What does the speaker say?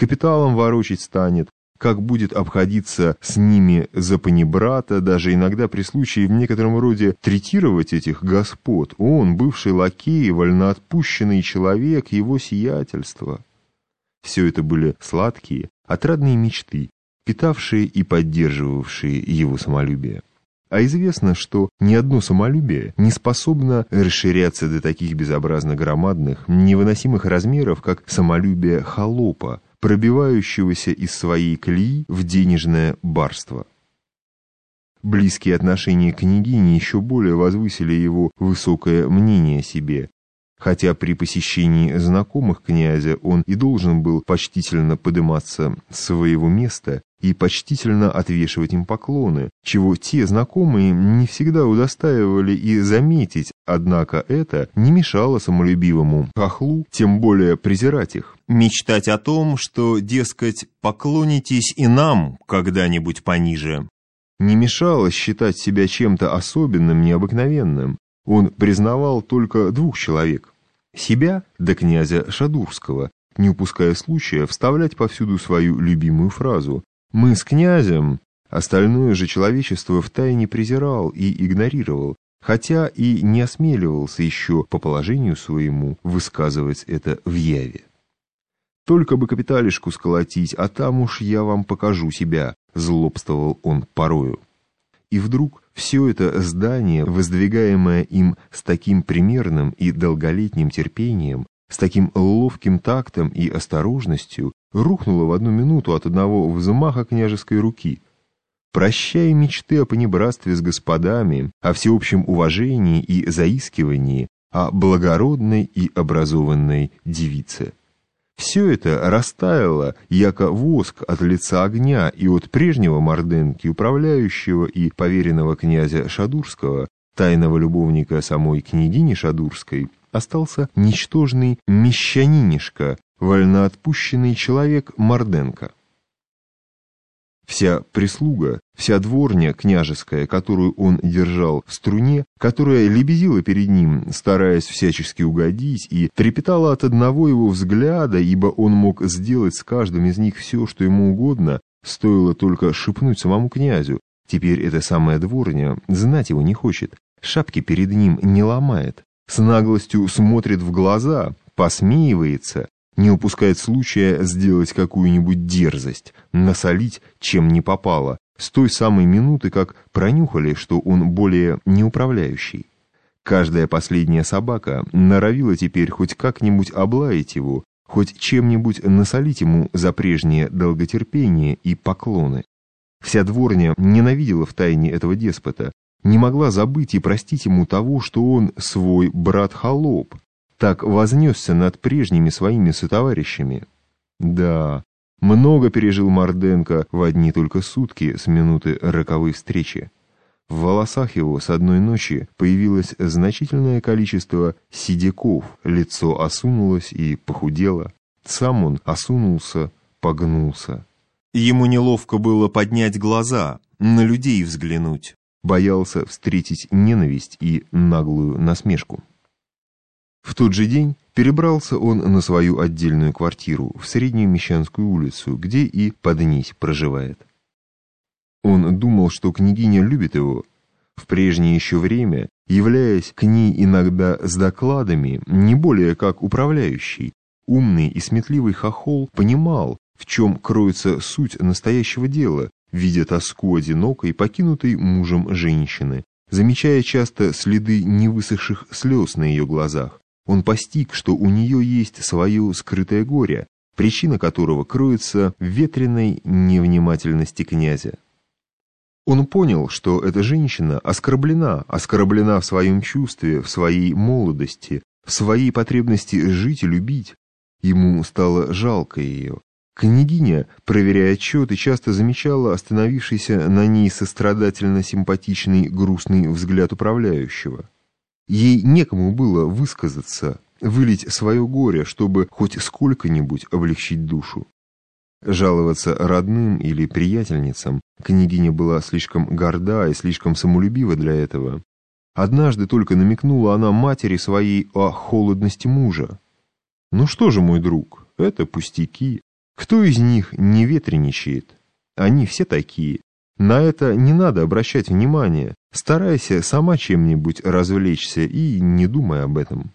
капиталом ворочить станет, как будет обходиться с ними за панибрата, даже иногда при случае в некотором роде третировать этих господ. Он, бывший лакей, вольноотпущенный человек, его сиятельство. Все это были сладкие, отрадные мечты, питавшие и поддерживавшие его самолюбие. А известно, что ни одно самолюбие не способно расширяться до таких безобразно громадных, невыносимых размеров, как самолюбие холопа, пробивающегося из своей колеи в денежное барство. Близкие отношения княгини еще более возвысили его высокое мнение о себе, хотя при посещении знакомых князя он и должен был почтительно подниматься с своего места и почтительно отвешивать им поклоны, чего те знакомые не всегда удостаивали и заметить, однако это не мешало самолюбивому хохлу тем более презирать их. Мечтать о том, что, дескать, поклонитесь и нам когда-нибудь пониже. Не мешало считать себя чем-то особенным, необыкновенным. Он признавал только двух человек – себя до князя Шадурского, не упуская случая вставлять повсюду свою любимую фразу мы с князем, остальное же человечество втайне презирал и игнорировал, хотя и не осмеливался еще по положению своему высказывать это в яве. «Только бы капиталишку сколотить, а там уж я вам покажу себя», — злобствовал он порою. И вдруг все это здание, воздвигаемое им с таким примерным и долголетним терпением, с таким ловким тактом и осторожностью, рухнула в одну минуту от одного взмаха княжеской руки. Прощай мечты о понебратстве с господами, о всеобщем уважении и заискивании, о благородной и образованной девице. Все это растаяло, яко воск от лица огня, и от прежнего Морденки, управляющего и поверенного князя Шадурского, тайного любовника самой княгини Шадурской, остался ничтожный мещанинишка, вольноотпущенный человек Морденко. Вся прислуга, вся дворня княжеская, которую он держал в струне, которая лебезила перед ним, стараясь всячески угодить, и трепетала от одного его взгляда, ибо он мог сделать с каждым из них все, что ему угодно, стоило только шепнуть самому князю. Теперь эта самая дворня знать его не хочет, шапки перед ним не ломает, с наглостью смотрит в глаза, посмеивается, не упускает случая сделать какую-нибудь дерзость, насолить, чем не попало, с той самой минуты, как пронюхали, что он более неуправляющий. Каждая последняя собака норовила теперь хоть как-нибудь облаять его, хоть чем-нибудь насолить ему за прежнее долготерпение и поклоны. Вся дворня ненавидела в тайне этого деспота, не могла забыть и простить ему того, что он свой брат-холоп, так вознесся над прежними своими сотоварищами. Да, много пережил Марденко в одни только сутки с минуты роковой встречи. В волосах его с одной ночи появилось значительное количество сидяков, лицо осунулось и похудело. Сам он осунулся, погнулся. Ему неловко было поднять глаза, на людей взглянуть. Боялся встретить ненависть и наглую насмешку. В тот же день перебрался он на свою отдельную квартиру в Среднюю Мещанскую улицу, где и поднись проживает. Он думал, что княгиня любит его. В прежнее еще время, являясь к ней иногда с докладами, не более как управляющий, умный и сметливый хохол понимал, в чем кроется суть настоящего дела, видя тоску одинокой, покинутой мужем женщины, замечая часто следы невысохших слез на ее глазах, он постиг, что у нее есть свое скрытое горе, причина которого кроется в ветреной невнимательности князя. Он понял, что эта женщина оскорблена, оскорблена в своем чувстве, в своей молодости, в своей потребности жить и любить. Ему стало жалко ее. Княгиня, проверяя отчеты, часто замечала остановившийся на ней сострадательно симпатичный грустный взгляд управляющего. Ей некому было высказаться, вылить свое горе, чтобы хоть сколько-нибудь облегчить душу. Жаловаться родным или приятельницам княгиня была слишком горда и слишком самолюбива для этого. Однажды только намекнула она матери своей о холодности мужа. «Ну что же, мой друг, это пустяки. Кто из них не ветреничает? Они все такие. На это не надо обращать внимания. Старайся сама чем-нибудь развлечься и не думай об этом.